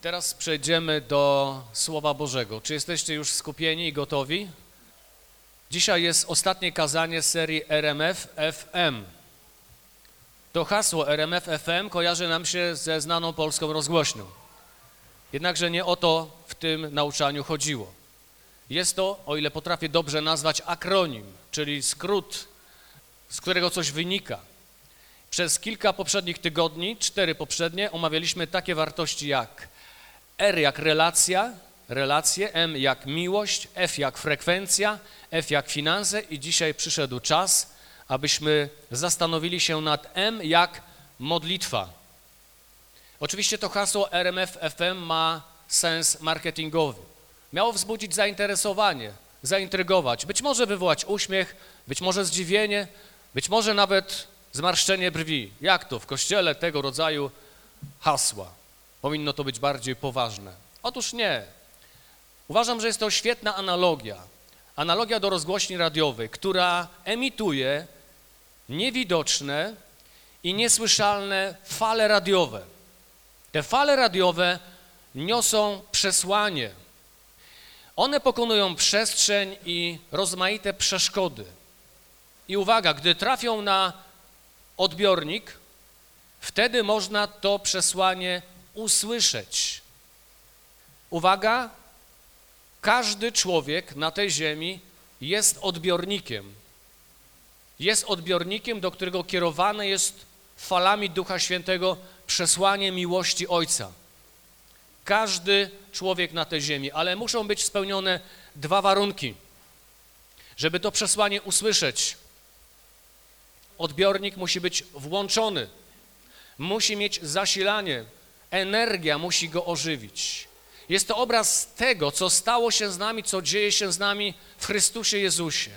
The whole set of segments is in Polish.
Teraz przejdziemy do Słowa Bożego. Czy jesteście już skupieni i gotowi? Dzisiaj jest ostatnie kazanie serii RMF FM. To hasło RMF FM kojarzy nam się ze znaną polską rozgłośnią. Jednakże nie o to w tym nauczaniu chodziło. Jest to, o ile potrafię dobrze nazwać, akronim, czyli skrót, z którego coś wynika. Przez kilka poprzednich tygodni, cztery poprzednie, omawialiśmy takie wartości jak R jak relacja, relacje, M jak miłość, F jak frekwencja, F jak finanse i dzisiaj przyszedł czas, abyśmy zastanowili się nad M jak modlitwa. Oczywiście to hasło RMF FM ma sens marketingowy. Miało wzbudzić zainteresowanie, zaintrygować, być może wywołać uśmiech, być może zdziwienie, być może nawet zmarszczenie brwi. Jak to w kościele tego rodzaju hasła? Powinno to być bardziej poważne. Otóż nie. Uważam, że jest to świetna analogia. Analogia do rozgłośni radiowej, która emituje niewidoczne i niesłyszalne fale radiowe. Te fale radiowe niosą przesłanie. One pokonują przestrzeń i rozmaite przeszkody. I uwaga, gdy trafią na odbiornik, wtedy można to przesłanie usłyszeć. Uwaga, każdy człowiek na tej ziemi jest odbiornikiem. Jest odbiornikiem, do którego kierowane jest falami Ducha Świętego przesłanie miłości Ojca. Każdy człowiek na tej ziemi, ale muszą być spełnione dwa warunki, żeby to przesłanie usłyszeć. Odbiornik musi być włączony, musi mieć zasilanie, energia musi go ożywić. Jest to obraz tego, co stało się z nami, co dzieje się z nami w Chrystusie Jezusie.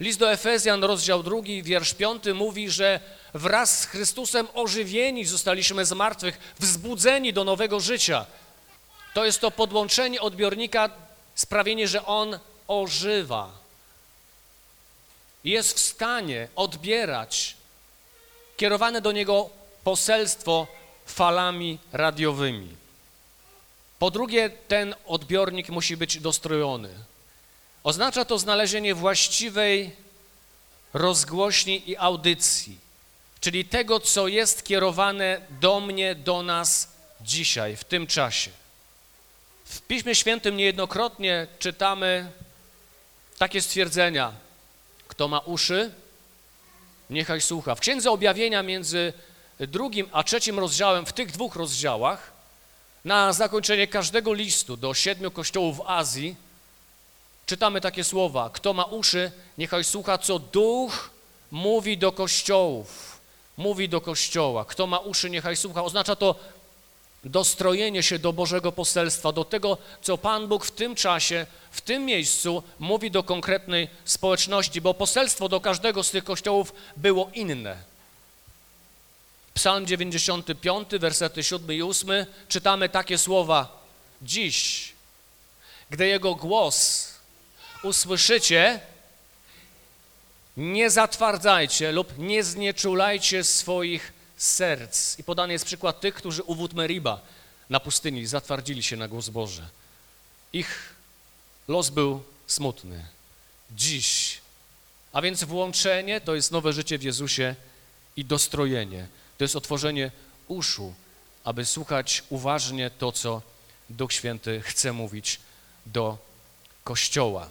List do Efezjan, rozdział drugi, wiersz piąty mówi, że wraz z Chrystusem ożywieni zostaliśmy z martwych, wzbudzeni do nowego życia. To jest to podłączenie odbiornika, sprawienie, że on ożywa. Jest w stanie odbierać kierowane do niego poselstwo falami radiowymi. Po drugie, ten odbiornik musi być dostrojony. Oznacza to znalezienie właściwej rozgłośni i audycji, czyli tego, co jest kierowane do mnie, do nas dzisiaj, w tym czasie. W Piśmie Świętym niejednokrotnie czytamy takie stwierdzenia: Kto ma uszy, niechaj słucha. W Księdze Objawienia między drugim a trzecim rozdziałem, w tych dwóch rozdziałach, na zakończenie każdego listu do siedmiu kościołów w Azji, czytamy takie słowa: Kto ma uszy, niechaj słucha, co duch mówi do kościołów. Mówi do kościoła. Kto ma uszy, niechaj słucha. Oznacza to dostrojenie się do Bożego poselstwa, do tego, co Pan Bóg w tym czasie, w tym miejscu mówi do konkretnej społeczności, bo poselstwo do każdego z tych kościołów było inne. Psalm 95, wersety 7 i 8, czytamy takie słowa: Dziś, gdy Jego głos usłyszycie, nie zatwardzajcie lub nie znieczulajcie swoich serc. I podany jest przykład tych, którzy u wód Meriba na pustyni zatwardzili się na głos Boży. Ich los był smutny. Dziś. A więc włączenie to jest nowe życie w Jezusie i dostrojenie. To jest otworzenie uszu, aby słuchać uważnie to, co Duch Święty chce mówić do Kościoła.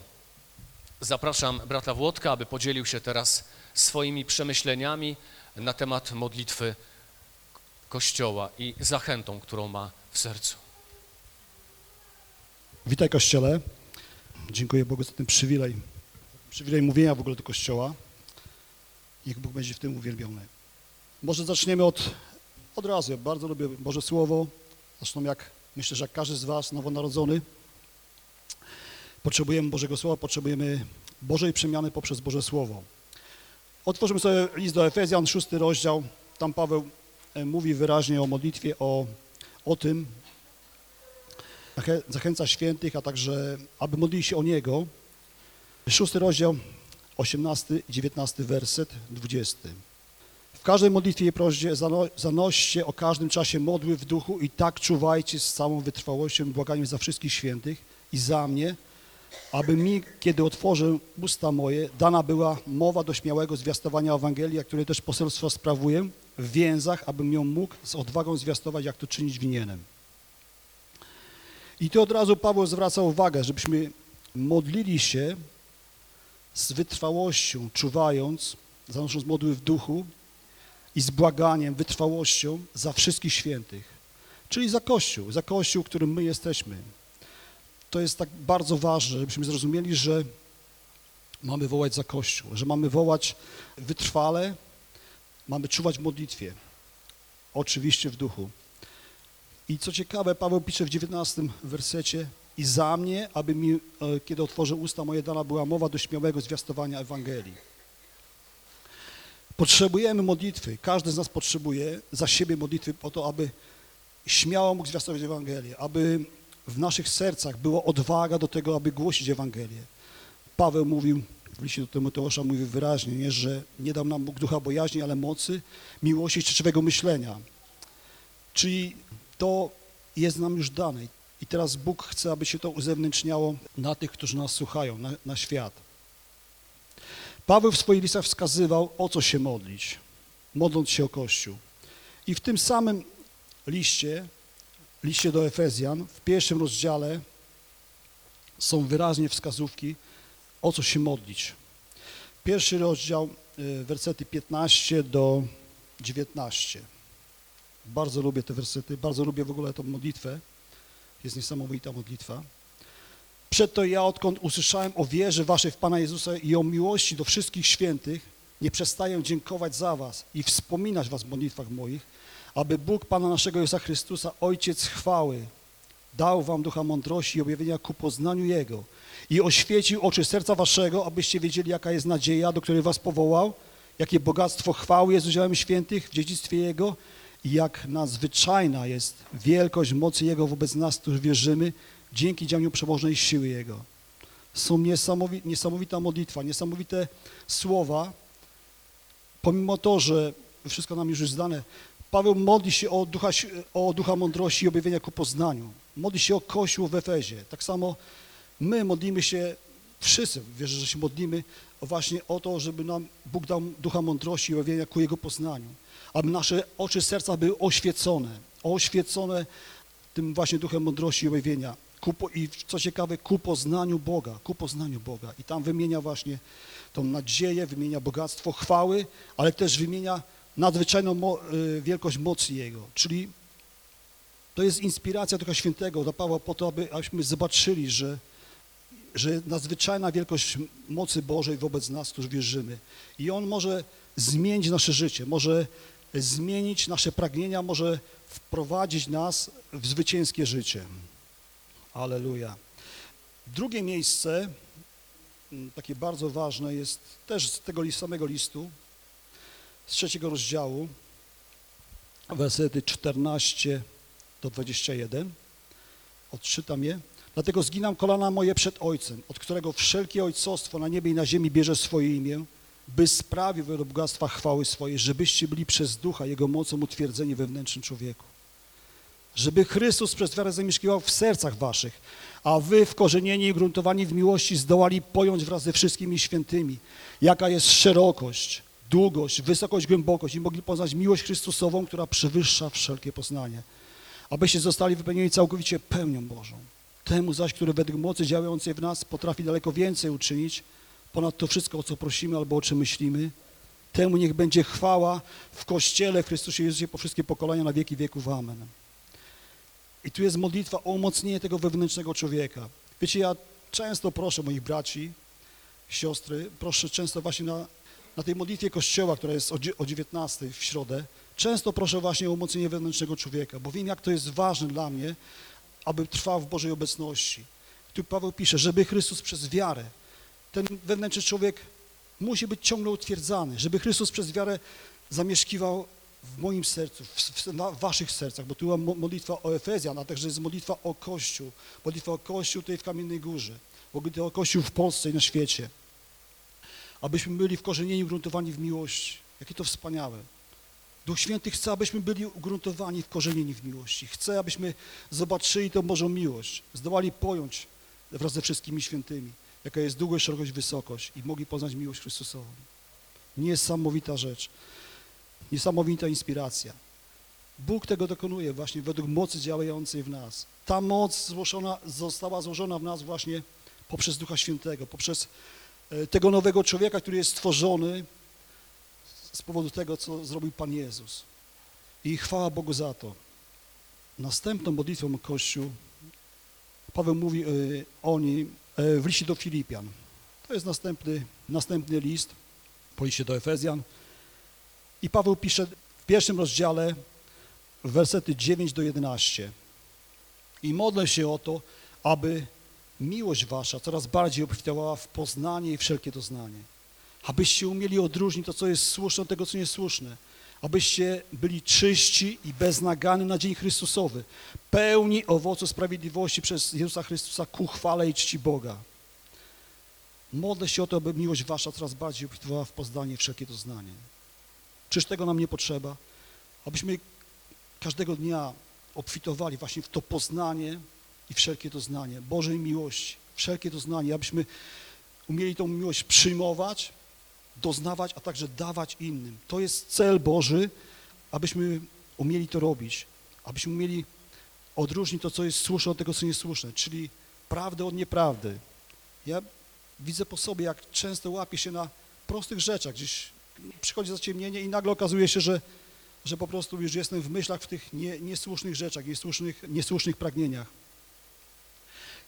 Zapraszam brata Włodka, aby podzielił się teraz swoimi przemyśleniami na temat modlitwy Kościoła i zachętą, którą ma w sercu. Witaj Kościele. Dziękuję Bogu za ten przywilej. Przywilej mówienia w ogóle do Kościoła. Niech Bóg będzie w tym uwielbiony. Może zaczniemy od, od razu. Ja bardzo lubię Boże Słowo. Zresztą jak myślę, że jak każdy z Was nowonarodzony, potrzebujemy Bożego Słowa, potrzebujemy Bożej przemiany poprzez Boże Słowo. Otworzymy sobie list do Efezjan, szósty rozdział. Tam Paweł e, mówi wyraźnie o modlitwie, o, o tym, Zachę- zachęca świętych, a także, aby modlili się o Niego. Szósty rozdział, 18 i 19 werset, 20. W każdej modlitwie i prośbie zano, zanoście o każdym czasie modły w duchu i tak czuwajcie z całą wytrwałością i błaganiem za wszystkich świętych i za mnie, aby mi, kiedy otworzę usta moje, dana była mowa do śmiałego zwiastowania Ewangelii, a które też poselstwo sprawuję w więzach, abym ją mógł z odwagą zwiastować, jak to czynić winienem. I tu od razu Paweł zwraca uwagę, żebyśmy modlili się z wytrwałością, czuwając, zanosząc modły w duchu i z błaganiem, wytrwałością za wszystkich świętych, czyli za Kościół, za Kościół, którym my jesteśmy. To jest tak bardzo ważne, żebyśmy zrozumieli, że mamy wołać za Kościół, że mamy wołać wytrwale, mamy czuwać w modlitwie, oczywiście w duchu. I co ciekawe, Paweł pisze w 19 wersecie i za mnie, aby mi, e, kiedy otworzę usta moje, dana była mowa do śmiałego zwiastowania Ewangelii. Potrzebujemy modlitwy, każdy z nas potrzebuje za siebie modlitwy po to, aby śmiało mógł zwiastować Ewangelię, aby w naszych sercach była odwaga do tego, aby głosić Ewangelię. Paweł mówił, w liście do Tymoteusza mówi wyraźnie, nie, że nie dał nam Bóg ducha bojaźni, ale mocy, miłości i czczywego myślenia. Czyli to jest nam już dane. I teraz Bóg chce, aby się to uzewnętrzniało na tych, którzy nas słuchają, na, na świat. Paweł w swoich listach wskazywał, o co się modlić, modląc się o Kościół. I w tym samym liście, liście do Efezjan, w pierwszym rozdziale są wyraźnie wskazówki, o co się modlić. Pierwszy rozdział, y, wersety 15 do 19. Bardzo lubię te wersety, bardzo lubię w ogóle tę modlitwę. Jest niesamowita modlitwa. Przeto ja, odkąd usłyszałem o wierze waszej w Pana Jezusa i o miłości do wszystkich świętych, nie przestaję dziękować za was i wspominać was w modlitwach moich, aby Bóg Pana naszego Jezusa Chrystusa, Ojciec chwały, dał wam ducha mądrości i objawienia ku poznaniu Jego i oświecił oczy serca waszego, abyście wiedzieli, jaka jest nadzieja, do której was powołał, jakie bogactwo chwały jest udziałem świętych w dziedzictwie Jego i jak nadzwyczajna jest wielkość mocy Jego wobec nas, którzy wierzymy, dzięki działaniu przemożnej siły Jego. Są niesamowi niesamowita modlitwa, niesamowite słowa, pomimo to, że wszystko nam już jest zdane, Paweł modli się o ducha, o ducha mądrości i objawienia ku poznaniu. Modli się o Kościół w Efezie. Tak samo my modlimy się, wszyscy wierzę, że się modlimy właśnie o to, żeby nam Bóg dał ducha mądrości i objawienia ku Jego poznaniu. Aby nasze oczy serca były oświecone, oświecone tym właśnie duchem mądrości i objawienia. Ku, I co ciekawe, ku poznaniu Boga, ku poznaniu Boga. I tam wymienia właśnie tą nadzieję, wymienia bogactwo chwały, ale też wymienia nadzwyczajną mo, y, wielkość mocy Jego. Czyli to jest inspiracja Ducha Świętego dla Pawła po to, aby, abyśmy zobaczyli, że, że nadzwyczajna wielkość mocy Bożej wobec nas, którzy wierzymy. I On może zmienić nasze życie, może zmienić nasze pragnienia, może wprowadzić nas w zwycięskie życie. Aleluja. Drugie miejsce, m, takie bardzo ważne, jest też z tego samego listu, z trzeciego rozdziału, wersety 14 do 21. Odczytam je. Dlatego zginam kolana moje przed Ojcem, od którego wszelkie ojcostwo na niebie i na ziemi bierze swoje imię, by sprawił według bogactwa chwały swojej, żebyście byli przez Ducha Jego mocą utwierdzeni we wnętrznym człowieku. Żeby Chrystus przez wiarę zamieszkiwał w sercach waszych, a wy wkorzenieni i gruntowani w miłości zdołali pojąć wraz ze wszystkimi świętymi, jaka jest szerokość, długość, wysokość, głębokość i mogli poznać miłość Chrystusową, która przewyższa wszelkie poznanie, abyście zostali wypełnieni całkowicie pełnią Bożą. Temu zaś, który według mocy działającej w nas potrafi daleko więcej uczynić, ponad to wszystko, o co prosimy albo o czym myślimy, temu niech będzie chwała w Kościele w Chrystusie Jezusie po wszystkie pokolenia na wieki wieków. Amen. I tu jest modlitwa o umocnienie tego wewnętrznego człowieka. Wiecie, ja często proszę moich braci, siostry, proszę często właśnie na, na tej modlitwie Kościoła, która jest o, dzie- o 19 w środę, często proszę właśnie o umocnienie wewnętrznego człowieka, bo wiem, jak to jest ważne dla mnie, aby trwał w Bożej obecności. Tu Paweł pisze, żeby Chrystus przez wiarę, ten wewnętrzny człowiek musi być ciągle utwierdzany, żeby Chrystus przez wiarę zamieszkiwał w moim sercu, w, w, na waszych sercach, bo tu była mo- modlitwa o Efezjan, a także jest modlitwa o Kościół, modlitwa o Kościół tutaj w Kamiennej Górze, modlitwa o Kościół w Polsce i na świecie, abyśmy byli wkorzenieni, gruntowani w miłości. Jakie to wspaniałe. Duch Święty chce, abyśmy byli ugruntowani, wkorzenieni w miłości. Chce, abyśmy zobaczyli tą Bożą miłość, zdołali pojąć wraz ze wszystkimi świętymi, jaka jest długość, szerokość, wysokość i mogli poznać miłość Chrystusową. Niesamowita rzecz, niesamowita inspiracja. Bóg tego dokonuje właśnie według mocy działającej w nas. Ta moc złożona, została złożona w nas właśnie poprzez Ducha Świętego, poprzez e, tego nowego człowieka, który jest stworzony z powodu tego, co zrobił Pan Jezus. I chwała Bogu za to. Następną modlitwą Kościół, Paweł mówi e, o niej e, w liście do Filipian. To jest następny, następny list po liście do Efezjan. I Paweł pisze w pierwszym rozdziale wersety 9 do 11. I modlę się o to, aby miłość wasza coraz bardziej obfitowała w poznanie i wszelkie doznanie. Abyście umieli odróżnić to, co jest słuszne od tego, co niesłuszne. Abyście byli czyści i beznagany na dzień Chrystusowy, pełni owocu sprawiedliwości przez Jezusa Chrystusa ku chwale i czci Boga. Modlę się o to, aby miłość wasza coraz bardziej obfitowała w poznanie i wszelkie doznanie. Czyż tego nam nie potrzeba? Abyśmy każdego dnia obfitowali właśnie w to poznanie i wszelkie doznanie Bożej miłości, wszelkie doznanie, abyśmy umieli tą miłość przyjmować, doznawać, a także dawać innym. To jest cel Boży, abyśmy umieli to robić, abyśmy umieli odróżnić to, co jest słuszne od tego, co niesłuszne, czyli prawdę od nieprawdy. Ja widzę po sobie, jak często łapię się na prostych rzeczach, gdzieś przychodzi zaciemnienie i nagle okazuje się, że że po prostu już jestem w myślach w tych nie, niesłusznych rzeczach, niesłusznych, niesłusznych pragnieniach.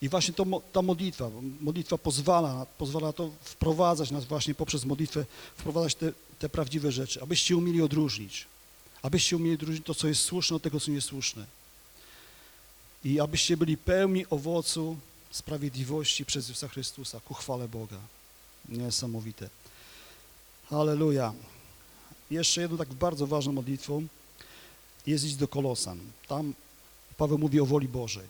I właśnie to, ta modlitwa, modlitwa pozwala, pozwala to wprowadzać nas właśnie poprzez modlitwę, wprowadzać te, te prawdziwe rzeczy, abyście umieli odróżnić, abyście umieli odróżnić to, co jest słuszne od tego, co niesłuszne. I abyście byli pełni owocu sprawiedliwości przez Jezusa Chrystusa, ku chwale Boga. Niesamowite. Halleluja. Jeszcze jedną tak bardzo ważną modlitwą jest iść do Kolosan. Tam Paweł mówi o woli Bożej.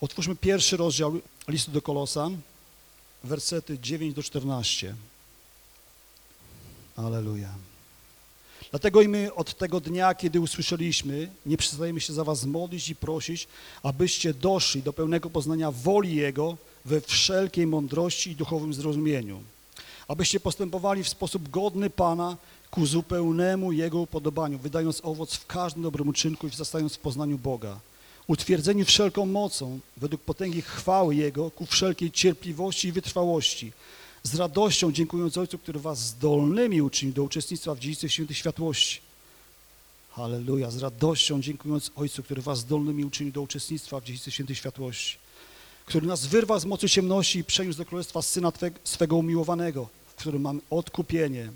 Otwórzmy pierwszy rozdział listu do Kolosan, wersety 9 do 14. Aleluja. Dlatego i my od tego dnia, kiedy usłyszeliśmy, nie przestajemy się za was modlić i prosić, abyście doszli do pełnego poznania woli Jego we wszelkiej mądrości i duchowym zrozumieniu. Abyście postępowali w sposób godny Pana ku zupełnemu Jego upodobaniu, wydając owoc w każdym dobrym uczynku i wzrastając w poznaniu Boga. Utwierdzeni wszelką mocą, według potęgi chwały Jego, ku wszelkiej cierpliwości i wytrwałości, z radością dziękując Ojcu, który was zdolnymi uczynił do uczestnictwa w dziedzictwie świętej światłości. Halleluja, z radością dziękując Ojcu, który was zdolnymi uczynił do uczestnictwa w dziedzictwie świętej światłości, który nas wyrwał z mocy ciemności i przeniósł do królestwa Syna Twe, swego umiłowanego, w którym mamy odkupienie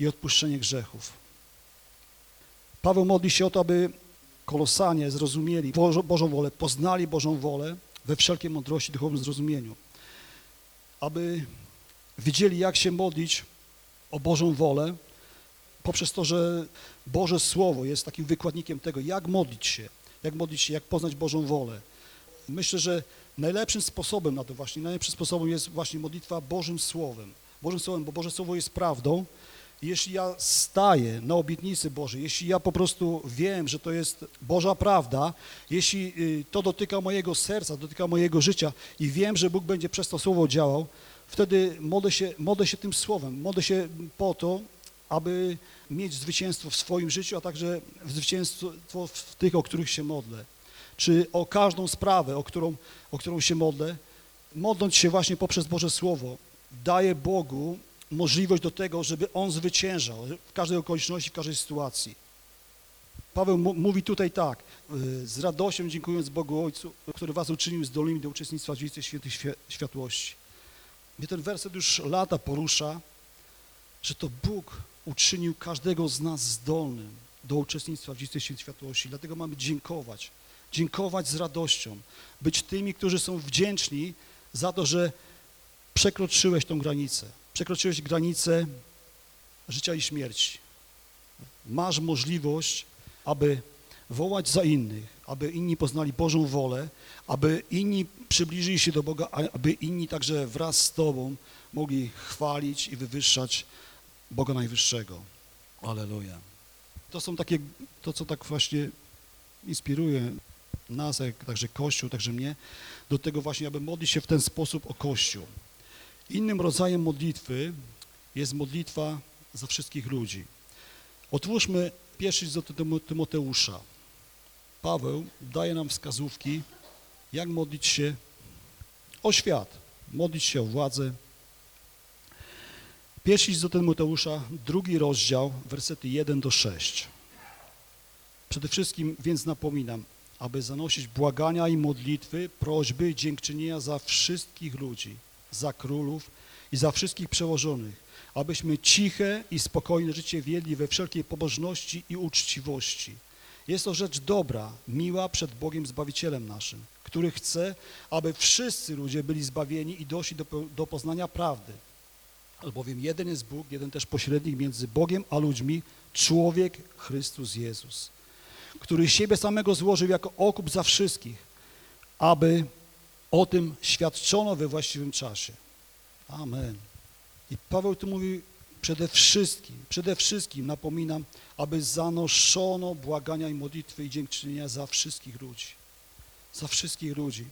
i odpuszczenie grzechów. Paweł modli się o to, aby kolosanie zrozumieli Bożą, Bożą wolę, poznali Bożą wolę we wszelkiej mądrości, duchowym zrozumieniu, aby wiedzieli, jak się modlić o Bożą wolę, poprzez to, że Boże Słowo jest takim wykładnikiem tego, jak modlić się, jak modlić się, jak poznać Bożą wolę. Myślę, że najlepszym sposobem na to właśnie, najlepszym sposobem jest właśnie modlitwa Bożym Słowem. Bożym Słowem, bo Boże Słowo jest prawdą. Jeśli ja staję na obietnicy Bożej, jeśli ja po prostu wiem, że to jest Boża prawda, jeśli y, to dotyka mojego serca, dotyka mojego życia i wiem, że Bóg będzie przez to Słowo działał, wtedy modlę się, modlę się tym Słowem, modlę się po to, aby mieć zwycięstwo w swoim życiu, a także zwycięstwo w tych, o których się modlę. Czy o każdą sprawę, o którą, o którą się modlę, modląc się właśnie poprzez Boże Słowo, daję Bogu możliwość do tego, żeby On zwyciężał w każdej okoliczności, w każdej sytuacji. Paweł mówi tutaj tak, y, z radością dziękując Bogu Ojcu, który was uczynił zdolnymi do uczestnictwa w dziedzictwie świętych świe- światłości. Mnie ten werset już lata porusza, że to Bóg uczynił każdego z nas zdolnym do uczestnictwa w dziedzictwie świętej światłości. Dlatego mamy dziękować, dziękować z radością, być tymi, którzy są wdzięczni za to, że przekroczyłeś tą granicę. Przekroczyłeś granicę życia i śmierci. Masz możliwość, aby wołać za innych, aby inni poznali Bożą wolę, aby inni przybliżyli się do Boga, aby inni także wraz z Tobą mogli chwalić i wywyższać Boga Najwyższego. Aleluja. To są takie, to co tak właśnie inspiruje nas, także Kościół, także mnie, do tego właśnie, aby modlić się w ten sposób o Kościół. Innym rodzajem modlitwy jest modlitwa za wszystkich ludzi. Otwórzmy pierwszy do Tymo- Tymoteusza. Paweł daje nam wskazówki, jak modlić się o świat, modlić się o władzę. Pierwszy list do Tymoteusza, drugi rozdział, wersety 1 do 6. Przede wszystkim więc napominam, aby zanosić błagania i modlitwy, prośby i dziękczynienia za wszystkich ludzi, za królów i za wszystkich przełożonych, abyśmy ciche i spokojne życie wiedli we wszelkiej pobożności i uczciwości. Jest to rzecz dobra, miła przed Bogiem Zbawicielem naszym, który chce, aby wszyscy ludzie byli zbawieni i doszli do, do poznania prawdy. Albowiem jeden jest Bóg, jeden też pośrednik między Bogiem a ludźmi, człowiek Chrystus Jezus, który siebie samego złożył jako okup za wszystkich, aby o tym świadczono we właściwym czasie. Amen. I Paweł tu mówi przede wszystkim, przede wszystkim napominam, aby zanoszono błagania i modlitwy i dziękczynienia za wszystkich ludzi. Za wszystkich ludzi.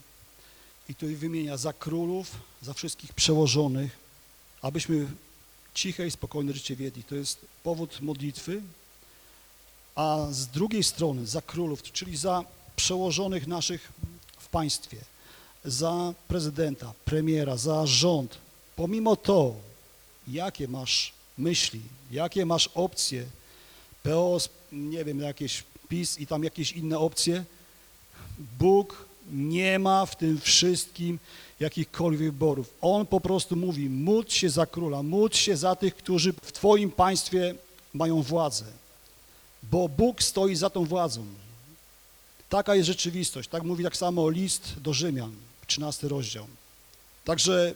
I tu wymienia za królów, za wszystkich przełożonych, abyśmy ciche i spokojne życie wiedli. To jest powód modlitwy, a z drugiej strony za królów, czyli za przełożonych naszych w państwie, za prezydenta, premiera, za rząd, pomimo to, jakie masz myśli, jakie masz opcje, PO, nie wiem, jakieś PiS i tam jakieś inne opcje, Bóg nie ma w tym wszystkim jakichkolwiek wyborów. On po prostu mówi, módl się za króla, módl się za tych, którzy w Twoim państwie mają władzę, bo Bóg stoi za tą władzą. Taka jest rzeczywistość. Tak mówi tak samo list do Rzymian, 13 rozdział. Także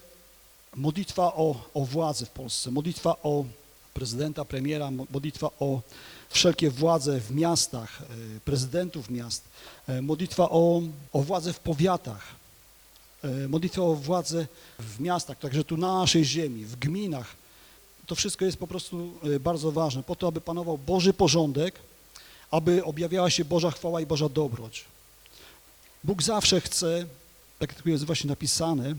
modlitwa o, o władzę w Polsce, modlitwa o prezydenta, premiera, mo- modlitwa o wszelkie władze w miastach, e, prezydentów miast, e, modlitwa o, o władzę w powiatach, e, modlitwa o władzę w miastach, także tu na naszej ziemi, w gminach. To wszystko jest po prostu e, bardzo ważne, po to, aby panował Boży porządek, aby objawiała się Boża chwała i Boża dobroć. Bóg zawsze chce, tak jak jest właśnie napisane,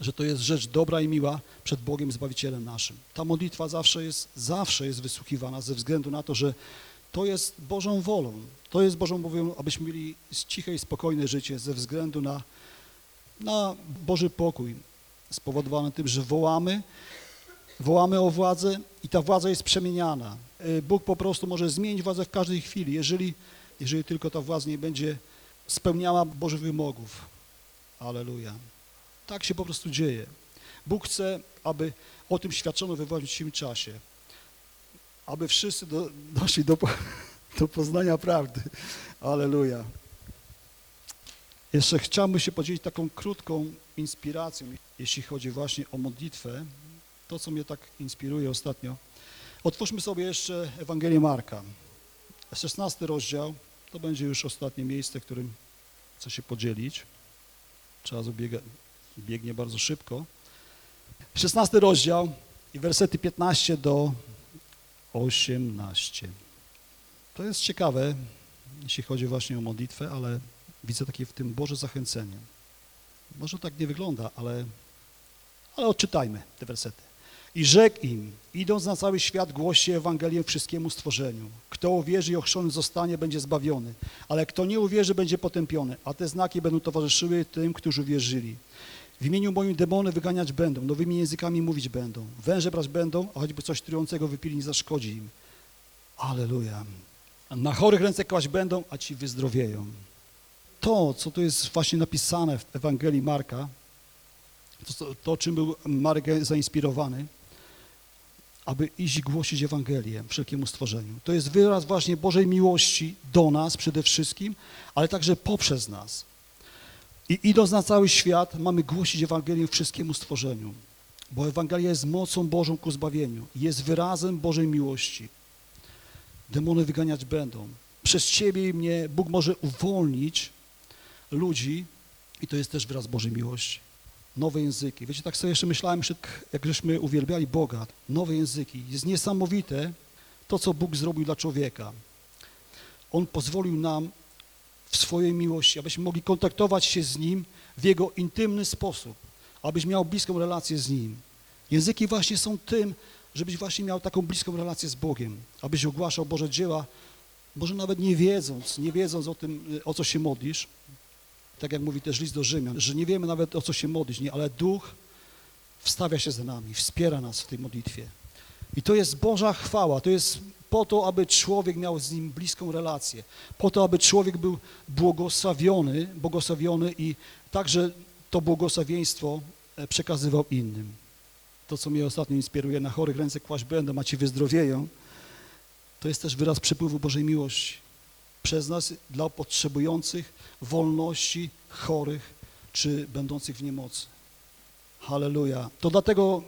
że to jest rzecz dobra i miła przed Bogiem Zbawicielem naszym. Ta modlitwa zawsze jest, zawsze jest wysłuchiwana ze względu na to, że to jest Bożą wolą. To jest Bożą wolą, abyśmy mieli ciche i spokojne życie ze względu na, na Boży pokój spowodowany tym, że wołamy, wołamy o władzę i ta władza jest przemieniana. Y, Bóg po prostu może zmienić władzę w każdej chwili, jeżeli, jeżeli tylko ta władza nie będzie spełniała Bożych wymogów. Aleluja. Tak się po prostu dzieje. Bóg chce, aby o tym świadczono we właściwym czasie. Aby wszyscy do, doszli do, do poznania prawdy. Aleluja. Jeszcze chciałbym się podzielić taką krótką inspiracją, jeśli chodzi właśnie o modlitwę. To, co mnie tak inspiruje ostatnio. Otwórzmy sobie jeszcze Ewangelię Marka. 16 rozdział. To będzie już ostatnie miejsce, którym chcę się podzielić. Czas biega, biegnie bardzo szybko. 16 rozdział i wersety 15 do 18. To jest ciekawe, jeśli chodzi właśnie o modlitwę, ale widzę takie w tym Boże zachęcenie. Może tak nie wygląda, ale, ale odczytajmy te wersety. I rzekł im, idąc na cały świat, głoście Ewangelię wszystkiemu stworzeniu. Kto uwierzy i ochrzczony zostanie, będzie zbawiony, ale kto nie uwierzy, będzie potępiony, a te znaki będą towarzyszyły tym, którzy wierzyli. W imieniu moim demony wyganiać będą, nowymi językami mówić będą, węże brać będą, a choćby coś trującego wypili nie zaszkodzi im. Aleluja. Na chorych ręce kłaść będą, a ci wyzdrowieją. To, co tu jest właśnie napisane w Ewangelii Marka, to, to, to czym był Marek zainspirowany, aby iść i głosić Ewangelię wszelkiemu stworzeniu. To jest wyraz właśnie Bożej miłości do nas przede wszystkim, ale także poprzez nas. I idąc na cały świat, mamy głosić Ewangelię wszystkiemu stworzeniu, bo Ewangelia jest mocą Bożą ku zbawieniu, jest wyrazem Bożej miłości. Demony wyganiać będą. Przez Ciebie i mnie Bóg może uwolnić ludzi i to jest też wyraz Bożej miłości. Nowe języki. Wiecie, tak sobie jeszcze myślałem, jak żeśmy uwielbiali Boga, nowe języki. Jest niesamowite to, co Bóg zrobił dla człowieka. On pozwolił nam w swojej miłości, abyśmy mogli kontaktować się z Nim w Jego intymny sposób, abyś miał bliską relację z Nim. Języki właśnie są tym, żebyś właśnie miał taką bliską relację z Bogiem, abyś ogłaszał Boże dzieła, może nawet nie wiedząc, nie wiedząc o tym, y, o co się modlisz, tak jak mówi też list do Rzymian, że nie wiemy nawet o co się modlić, nie, ale Duch wstawia się za nami, wspiera nas w tej modlitwie. I to jest Boża chwała, to jest po to, aby człowiek miał z Nim bliską relację, po to, aby człowiek był błogosławiony, błogosławiony i także to błogosławieństwo e, przekazywał innym. To, co mnie ostatnio inspiruje, na chorych ręce kłaść będę, macie wyzdrowieją, to jest też wyraz przepływu Bożej miłości przez nas dla potrzebujących wolności, chorych czy będących w niemocy. Halleluja. To dlatego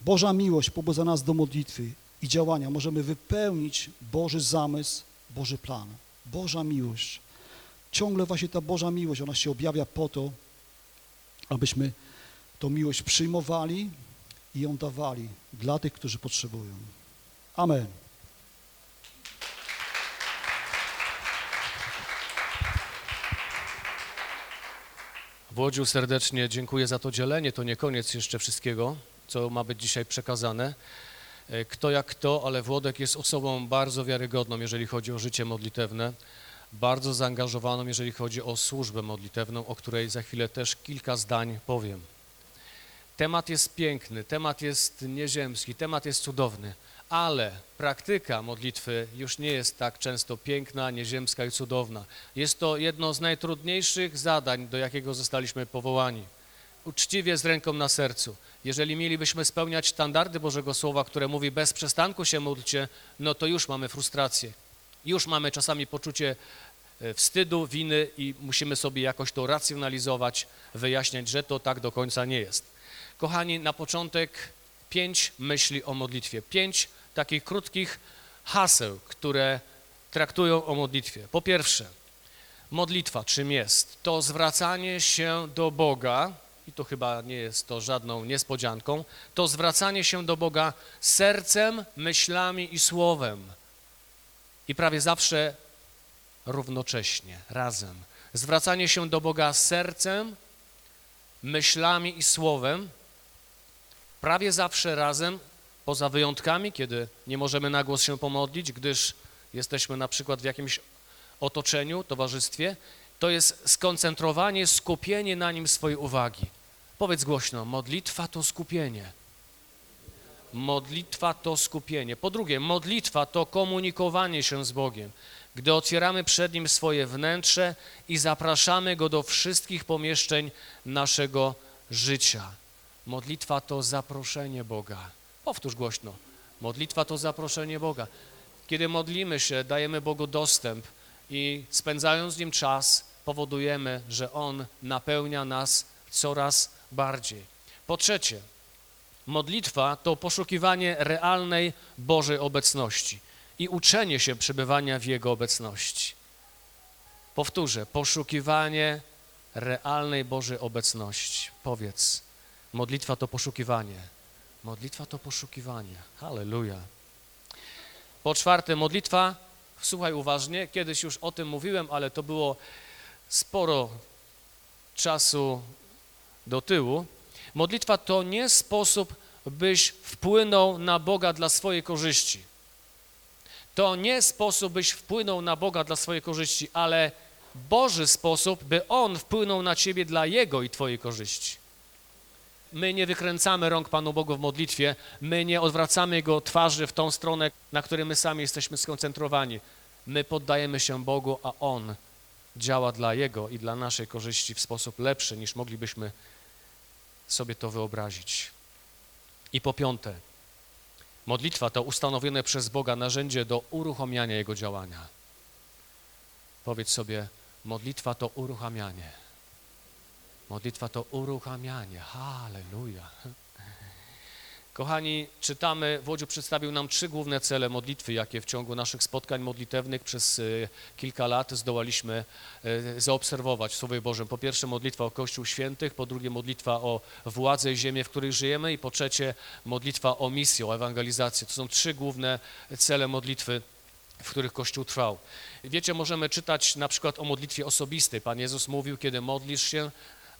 Boża miłość pobudza nas do modlitwy i działania. Możemy wypełnić Boży zamysł, Boży plan. Boża miłość. Ciągle właśnie ta Boża miłość, ona się objawia po to, abyśmy tą miłość przyjmowali i ją dawali dla tych, którzy potrzebują. Amen. Włodziu, serdecznie dziękuję za to dzielenie. To nie koniec jeszcze wszystkiego, co ma być dzisiaj przekazane. E, Kto jak kto, ale Włodek jest osobą bardzo wiarygodną, jeżeli chodzi o życie modlitewne, bardzo zaangażowaną, jeżeli chodzi o służbę modlitewną, o której za chwilę też kilka zdań powiem. Temat jest piękny, temat jest nieziemski, temat jest cudowny, ale praktyka modlitwy już nie jest tak często piękna, nieziemska i cudowna. Jest to jedno z najtrudniejszych zadań, do jakiego zostaliśmy powołani. Uczciwie z ręką na sercu. Jeżeli mielibyśmy spełniać standardy Bożego Słowa, które mówi bez przestanku się módlcie, no to już mamy frustrację. Już mamy czasami poczucie e, wstydu, winy i musimy sobie jakoś to racjonalizować, wyjaśniać, że to tak do końca nie jest. Kochani, na początek pięć myśli o modlitwie. Pięć takich krótkich haseł, które traktują o modlitwie. Po pierwsze, modlitwa czym jest? To zwracanie się do Boga, i to chyba nie jest to żadną niespodzianką, to zwracanie się do Boga sercem, myślami i słowem. I prawie zawsze równocześnie, razem. Zwracanie się do Boga sercem, myślami i słowem, prawie zawsze razem, poza wyjątkami, kiedy nie możemy na głos się pomodlić, gdyż jesteśmy na przykład w jakimś otoczeniu, towarzystwie, to jest skoncentrowanie, skupienie na nim swojej uwagi. Powiedz głośno, modlitwa to skupienie. Modlitwa to skupienie. Po drugie, modlitwa to komunikowanie się z Bogiem. Gdy otwieramy przed Nim swoje wnętrze i zapraszamy Go do wszystkich pomieszczeń naszego życia. Modlitwa to zaproszenie Boga. Powtórz głośno. Modlitwa to zaproszenie Boga. Kiedy modlimy się, dajemy Bogu dostęp i spędzając z Nim czas, powodujemy, że On napełnia nas coraz bardziej. Po trzecie, modlitwa to poszukiwanie realnej Bożej obecności i uczenie się przebywania w Jego obecności. Powtórzę, poszukiwanie realnej Bożej obecności. Powiedz, modlitwa to poszukiwanie. Modlitwa to poszukiwanie. Halleluja. Po czwarte, modlitwa, słuchaj uważnie, kiedyś już o tym mówiłem, ale to było sporo czasu do tyłu. Modlitwa to nie sposób, byś wpłynął na Boga dla swojej korzyści. To nie sposób, byś wpłynął na Boga dla swojej korzyści, ale Boży sposób, by On wpłynął na ciebie dla Jego i twojej korzyści. My nie wykręcamy rąk Panu Bogu w modlitwie, my nie odwracamy Jego twarzy w tą stronę, na której my sami jesteśmy skoncentrowani. My poddajemy się Bogu, a On działa dla Jego i dla naszej korzyści w sposób lepszy, niż moglibyśmy sobie to wyobrazić. I po piąte, modlitwa to ustanowione przez Boga narzędzie do uruchamiania Jego działania. Powiedz sobie, modlitwa to uruchamianie. Modlitwa to uruchamianie. Halleluja. Kochani, czytamy, Włodziu przedstawił nam trzy główne cele modlitwy, jakie w ciągu naszych spotkań modlitewnych przez e, kilka lat zdołaliśmy e, zaobserwować w Słowie Bożym. Po pierwsze modlitwa o Kościół Świętych, po drugie modlitwa o władzę i ziemię, w której żyjemy i po trzecie modlitwa o misję, o ewangelizację. To są trzy główne cele modlitwy, w których Kościół trwał. Wiecie, możemy czytać na przykład o modlitwie osobistej. Pan Jezus mówił, kiedy modlisz się,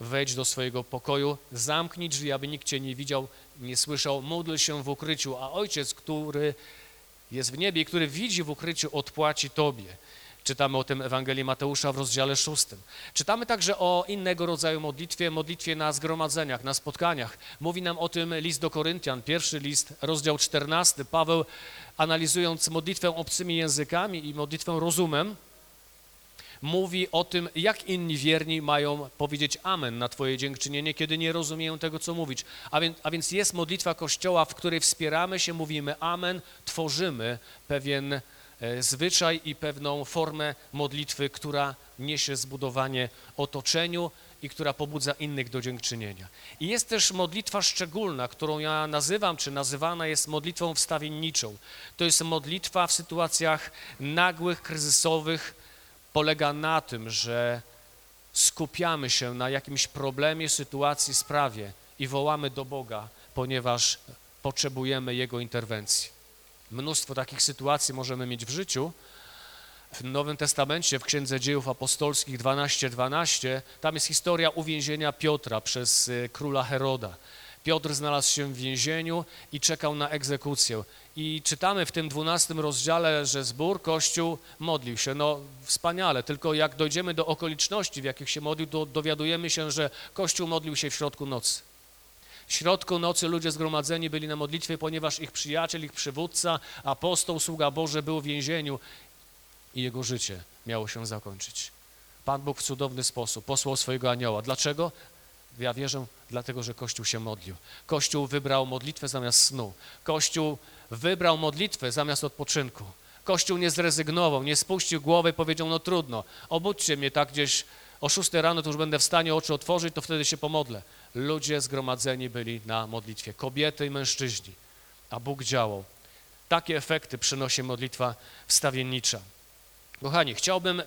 wejdź do swojego pokoju, zamknij drzwi, aby nikt cię nie widział, nie słyszał, módl się w ukryciu, a Ojciec, który jest w niebie i który widzi w ukryciu, odpłaci tobie. Czytamy o tym Ewangelii Mateusza w rozdziale szóstym. Czytamy także o innego rodzaju modlitwie, modlitwie na zgromadzeniach, na spotkaniach. Mówi nam o tym list do Koryntian, pierwszy list, rozdział 14. Paweł, analizując modlitwę obcymi językami i modlitwę rozumem, mówi o tym, jak inni wierni mają powiedzieć amen na Twoje dziękczynienie, kiedy nie rozumieją tego, co mówić. A więc, a więc jest modlitwa Kościoła, w której wspieramy się, mówimy amen, tworzymy pewien e, zwyczaj i pewną formę modlitwy, która niesie zbudowanie otoczeniu i która pobudza innych do dziękczynienia. I jest też modlitwa szczególna, którą ja nazywam, czy nazywana jest modlitwą wstawienniczą. To jest modlitwa w sytuacjach nagłych, kryzysowych, polega na tym, że skupiamy się na jakimś problemie, sytuacji, sprawie i wołamy do Boga, ponieważ potrzebujemy Jego interwencji. Mnóstwo takich sytuacji możemy mieć w życiu. W Nowym Testamencie, w Księdze Dziejów Apostolskich 12:12, 12, tam jest historia uwięzienia Piotra przez y, króla Heroda. Piotr znalazł się w więzieniu i czekał na egzekucję. I czytamy w tym 12 rozdziale, że zbór, Kościół modlił się. No wspaniale, tylko jak dojdziemy do okoliczności, w jakich się modlił, to dowiadujemy się, że Kościół modlił się w środku nocy. W środku nocy ludzie zgromadzeni byli na modlitwie, ponieważ ich przyjaciel, ich przywódca, apostoł, sługa Boże był w więzieniu i jego życie miało się zakończyć. Pan Bóg w cudowny sposób posłał swojego anioła. Dlaczego? Ja wierzę, dlatego że Kościół się modlił. Kościół wybrał modlitwę zamiast snu. Kościół wybrał modlitwę zamiast odpoczynku. Kościół nie zrezygnował, nie spuścił głowy i powiedział, no trudno, obudźcie mnie tak gdzieś o 6 rano, to już będę w stanie oczy otworzyć, to wtedy się pomodlę. Ludzie zgromadzeni byli na modlitwie, kobiety i mężczyźni, a Bóg działał. Takie efekty przynosi modlitwa wstawiennicza. Kochani, chciałbym e,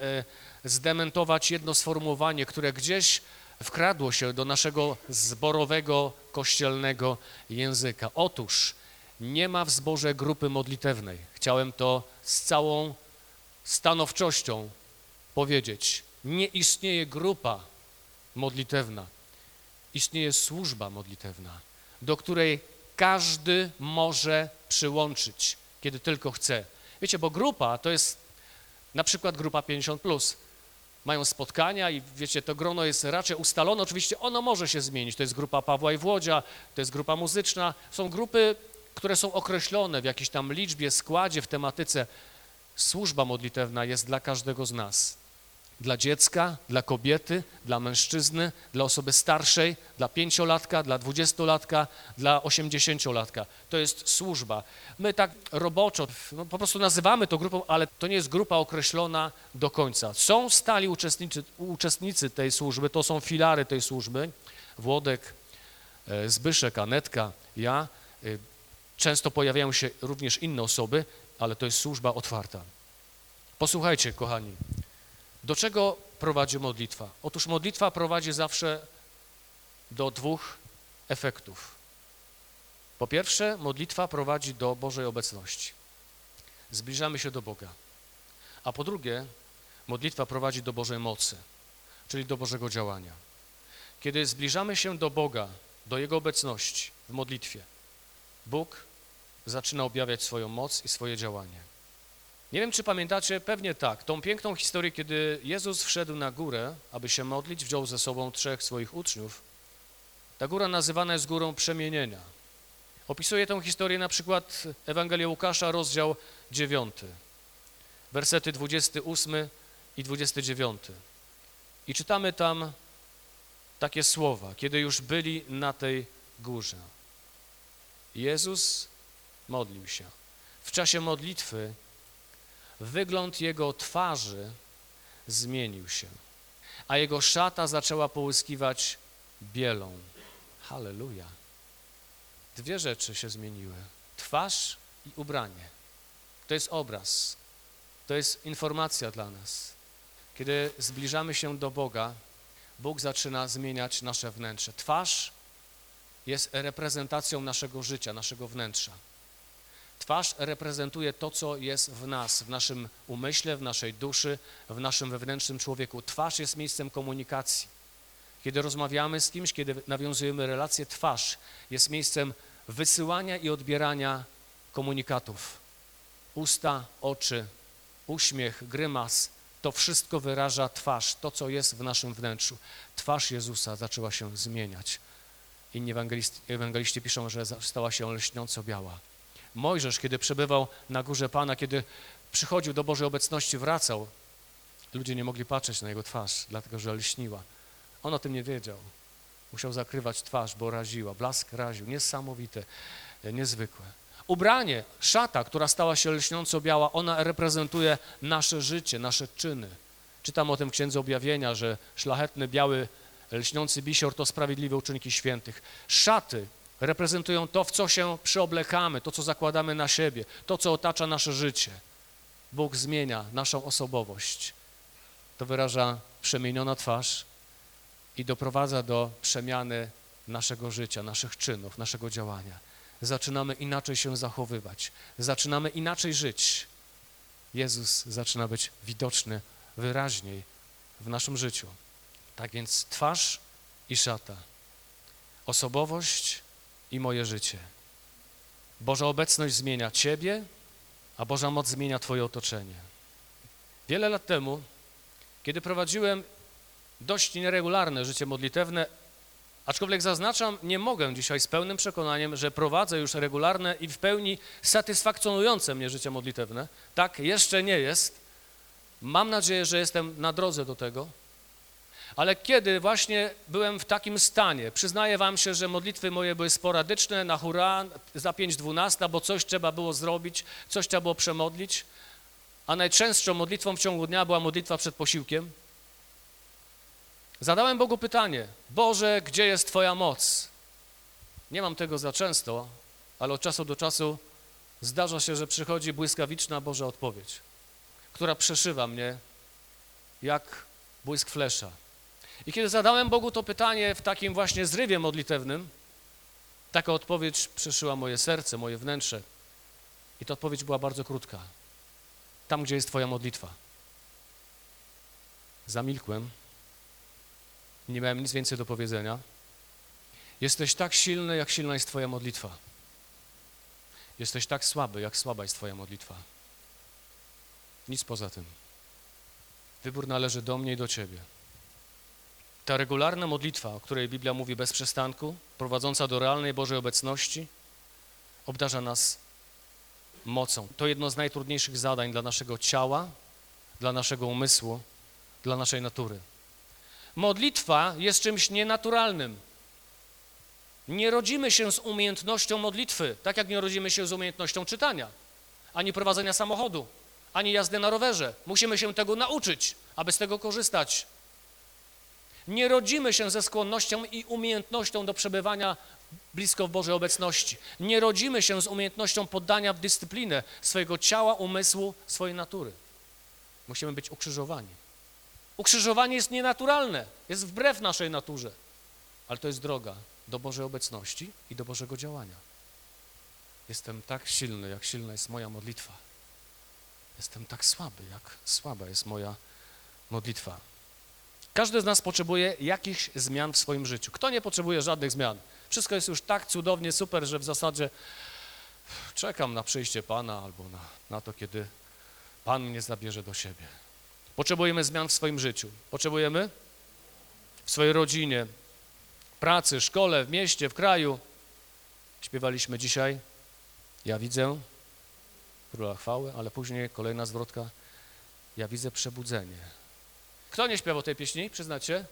zdementować jedno sformułowanie, które gdzieś wkradło się do naszego zborowego, kościelnego języka. Otóż nie ma w zborze grupy modlitewnej. Chciałem to z całą stanowczością powiedzieć. Nie istnieje grupa modlitewna. Istnieje służba modlitewna, do której każdy może przyłączyć, kiedy tylko chce. Wiecie, bo grupa to jest na przykład grupa 50. Plus. Mają spotkania i wiecie, to grono jest raczej ustalone. Oczywiście ono może się zmienić. To jest grupa Pawła i Włodzia, to jest grupa muzyczna. Są grupy, które są określone w jakiejś tam liczbie, składzie, w tematyce. Służba modlitewna jest dla każdego z nas. Dla dziecka, dla kobiety, dla mężczyzny, dla osoby starszej, dla pięciolatka, dla dwudziestolatka, dla osiemdziesięciolatka. To jest służba. My tak roboczo no, po prostu nazywamy to grupą, ale to nie jest grupa określona do końca. Są stali uczestnicy, uczestnicy tej służby, to są filary tej służby. Włodek, e, Zbyszek, Anetka, ja. E, Często pojawiają się również inne osoby, ale to jest służba otwarta. Posłuchajcie, kochani, do czego prowadzi modlitwa? Otóż modlitwa prowadzi zawsze do dwóch efektów. Po pierwsze, modlitwa prowadzi do Bożej obecności. Zbliżamy się do Boga. A po drugie, modlitwa prowadzi do Bożej mocy, czyli do Bożego działania. Kiedy zbliżamy się do Boga, do Jego obecności w modlitwie, Bóg zaczyna objawiać swoją moc i swoje działanie. Nie wiem, czy pamiętacie, pewnie tak, tą piękną historię, kiedy Jezus wszedł na górę, aby się modlić, wziął ze sobą trzech swoich uczniów. Ta góra nazywana jest górą przemienienia. Opisuje tę historię na przykład Ewangelia Łukasza, rozdział 9, wersety 28 i 29. I czytamy tam takie słowa, kiedy już byli na tej górze. Jezus modlił się. W czasie modlitwy wygląd jego twarzy zmienił się, a jego szata zaczęła połyskiwać bielą. Halleluja. Dwie rzeczy się zmieniły. Twarz i ubranie. To jest obraz. To jest informacja dla nas. Kiedy zbliżamy się do Boga, Bóg zaczyna zmieniać nasze wnętrze. Twarz jest reprezentacją naszego życia, naszego wnętrza. Twarz reprezentuje to, co jest w nas, w naszym umyśle, w naszej duszy, w naszym wewnętrznym człowieku. Twarz jest miejscem komunikacji. Kiedy rozmawiamy z kimś, kiedy nawiązujemy relację, twarz jest miejscem wysyłania i odbierania komunikatów. Usta, oczy, uśmiech, grymas, to wszystko wyraża twarz, to co jest w naszym wnętrzu. Twarz Jezusa zaczęła się zmieniać. Inni ewangeliści, ewangeliści piszą, że stała się lśniąco biała. Mojżesz, kiedy przebywał na górze Pana, kiedy przychodził do Bożej obecności, wracał, ludzie nie mogli patrzeć na jego twarz, dlatego że lśniła. On o tym nie wiedział. Musiał zakrywać twarz, bo raziła. Blask raził. Niesamowite, niezwykłe. Ubranie, szata, która stała się lśniąco biała, ona reprezentuje nasze życie, nasze czyny. Czytam o tym w Księdze Objawienia, że szlachetny, biały, lśniący bisior to sprawiedliwe uczynki świętych. Szaty reprezentują to, w co się przyoblekamy, to, co zakładamy na siebie, to, co otacza nasze życie. Bóg zmienia naszą osobowość. To wyraża przemieniona twarz i doprowadza do przemiany naszego życia, naszych czynów, naszego działania. Zaczynamy inaczej się zachowywać, zaczynamy inaczej żyć. Jezus zaczyna być widoczny wyraźniej w naszym życiu. Tak więc twarz i szata, osobowość i moje życie. Boża obecność zmienia Ciebie, a Boża moc zmienia Twoje otoczenie. Wiele lat temu, kiedy prowadziłem dość nieregularne życie modlitewne, aczkolwiek zaznaczam, nie mogę dzisiaj z pełnym przekonaniem, że prowadzę już regularne i w pełni satysfakcjonujące mnie życie modlitewne. Tak jeszcze nie jest. Mam nadzieję, że jestem na drodze do tego. Ale kiedy właśnie byłem w takim stanie, przyznaję wam się, że modlitwy moje były sporadyczne, na hura, za 5.12, bo coś trzeba było zrobić, coś trzeba było przemodlić, a najczęstszą modlitwą w ciągu dnia była modlitwa przed posiłkiem. Zadałem Bogu pytanie, Boże, gdzie jest Twoja moc? Nie mam tego za często, ale od czasu do czasu zdarza się, że przychodzi błyskawiczna Boża odpowiedź, która przeszywa mnie jak błysk flesza. I kiedy zadałem Bogu to pytanie w takim właśnie zrywie modlitewnym, taka odpowiedź przeszyła moje serce, moje wnętrze. I ta odpowiedź była bardzo krótka. Tam, gdzie jest Twoja modlitwa. Zamilkłem. Nie miałem nic więcej do powiedzenia. Jesteś tak silny, jak silna jest Twoja modlitwa. Jesteś tak słaby, jak słaba jest Twoja modlitwa. Nic poza tym. Wybór należy do mnie i do Ciebie. Ta regularna modlitwa, o której Biblia mówi bez przestanku, prowadząca do realnej Bożej obecności, obdarza nas mocą. To jedno z najtrudniejszych zadań dla naszego ciała, dla naszego umysłu, dla naszej natury. Modlitwa jest czymś nienaturalnym. Nie rodzimy się z umiejętnością modlitwy, tak jak nie rodzimy się z umiejętnością czytania, ani prowadzenia samochodu, ani jazdy na rowerze. Musimy się tego nauczyć, aby z tego korzystać. Nie rodzimy się ze skłonnością i umiejętnością do przebywania blisko w Bożej obecności. Nie rodzimy się z umiejętnością poddania w dyscyplinę swojego ciała, umysłu, swojej natury. Musimy być ukrzyżowani. Ukrzyżowanie jest nienaturalne, jest wbrew naszej naturze, ale to jest droga do Bożej obecności i do Bożego działania. Jestem tak silny, jak silna jest moja modlitwa. Jestem tak słaby, jak słaba jest moja modlitwa. Każdy z nas potrzebuje jakichś zmian w swoim życiu. Kto nie potrzebuje żadnych zmian? Wszystko jest już tak cudownie, super, że w zasadzie czekam na przyjście Pana albo na, na to, kiedy Pan mnie zabierze do siebie. Potrzebujemy zmian w swoim życiu. Potrzebujemy w swojej rodzinie, pracy, szkole, w mieście, w kraju. Śpiewaliśmy dzisiaj. Ja widzę króla chwały, ale później kolejna zwrotka. Ja widzę przebudzenie. Kto nie śpiewał tej pieśni? Przyznacie?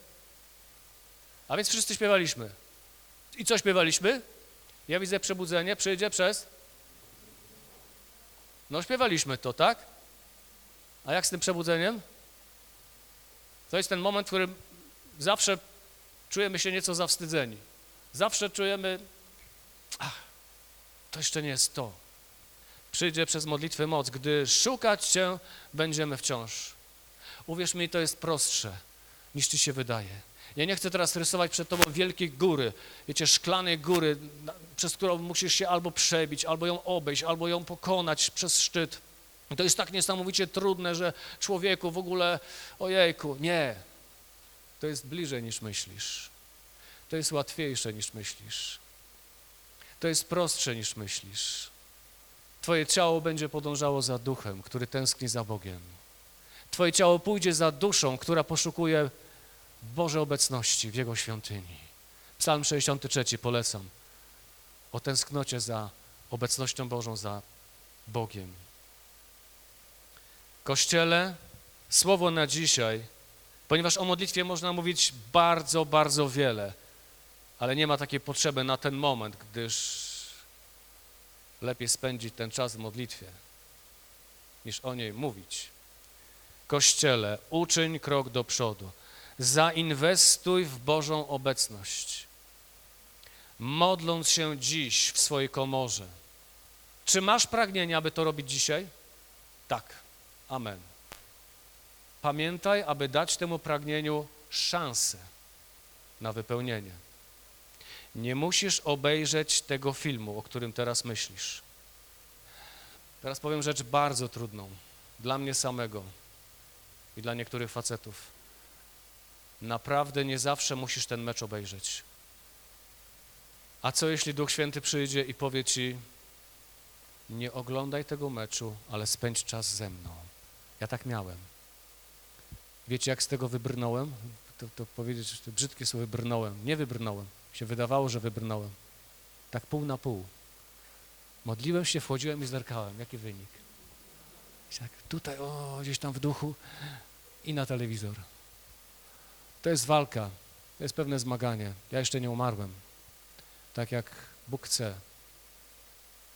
A więc wszyscy śpiewaliśmy. I co śpiewaliśmy? Ja widzę przebudzenie, przyjdzie przez. No, śpiewaliśmy to, tak? A jak z tym przebudzeniem? To jest ten moment, w którym zawsze czujemy się nieco zawstydzeni. Zawsze czujemy, ach, to jeszcze nie jest to. Przyjdzie przez modlitwę moc, gdy szukać Cię będziemy wciąż. Uwierz mi, to jest prostsze niż Ci się wydaje. Ja nie chcę teraz rysować przed Tobą wielkiej góry, wiecie, szklanej góry, przez którą musisz się albo przebić, albo ją obejść, albo ją pokonać przez szczyt. To jest tak niesamowicie trudne, że człowieku w ogóle, ojejku, nie. To jest bliżej niż myślisz. To jest łatwiejsze niż myślisz. To jest prostsze niż myślisz. Twoje ciało będzie podążało za duchem, który tęskni za Bogiem. Twoje ciało pójdzie za duszą, która poszukuje Bożej obecności w Jego świątyni. Psalm 63 polecam o tęsknocie za obecnością Bożą, za Bogiem. Kościele, słowo na dzisiaj, ponieważ o modlitwie można mówić bardzo, bardzo wiele, ale nie ma takiej potrzeby na ten moment, gdyż lepiej spędzić ten czas w modlitwie, niż o niej mówić. Kościele, uczyń krok do przodu. Zainwestuj w Bożą obecność. Modląc się dziś w swojej komorze. Czy masz pragnienie, aby to robić dzisiaj? Tak. Amen. Pamiętaj, aby dać temu pragnieniu szansę na wypełnienie. Nie musisz obejrzeć tego filmu, o którym teraz myślisz. Teraz powiem rzecz bardzo trudną dla mnie samego i dla niektórych facetów. Naprawdę nie zawsze musisz ten mecz obejrzeć. A co jeśli Duch Święty przyjdzie i powie ci: Nie oglądaj tego meczu, ale spędź czas ze mną. Ja tak miałem. Wiecie, jak z tego wybrnąłem? To, to powiedzieć, że to brzydkie słowo wybrnąłem. Nie wybrnąłem. Się wydawało, że wybrnąłem. Tak pół na pół. Modliłem się, wchodziłem i zerkałem. Jaki wynik? I Tak tutaj, o, gdzieś tam w duchu i na telewizor. To jest walka, to jest pewne zmaganie. Ja jeszcze nie umarłem, tak jak Bóg chce,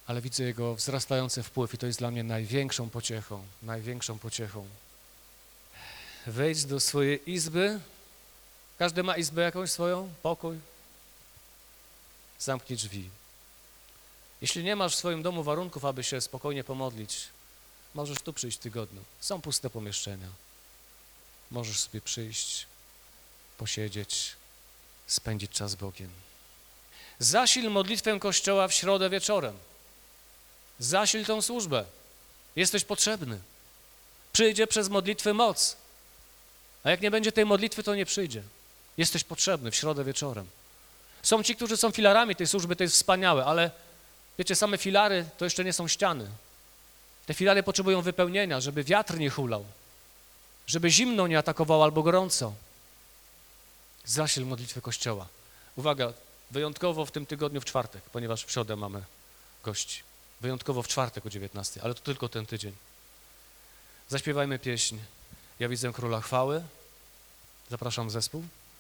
ale widzę Jego wzrastający wpływ i to jest dla mnie największą pociechą, największą pociechą. Wejdź do swojej izby. Każdy ma izbę jakąś swoją, pokój. Zamknij drzwi. Jeśli nie masz w swoim domu warunków, aby się spokojnie pomodlić, możesz tu przyjść w tygodniu. Są puste pomieszczenia. Możesz sobie przyjść, posiedzieć, spędzić czas z Bogiem. Zasil modlitwę Kościoła w środę wieczorem. Zasil tą służbę. Jesteś potrzebny. Przyjdzie przez modlitwę moc. A jak nie będzie tej modlitwy, to nie przyjdzie. Jesteś potrzebny w środę wieczorem. Są ci, którzy są filarami tej służby, to jest wspaniałe, ale wiecie, same filary to jeszcze nie są ściany. Te filary potrzebują wypełnienia, żeby wiatr nie hulał, żeby zimno nie atakowało albo gorąco. Zasil modlitwę Kościoła. Uwaga, wyjątkowo w tym tygodniu w czwartek, ponieważ w środę mamy gości. Wyjątkowo w czwartek o 19, ale to tylko ten tydzień. Zaśpiewajmy pieśń Ja widzę Króla Chwały. Zapraszam zespół.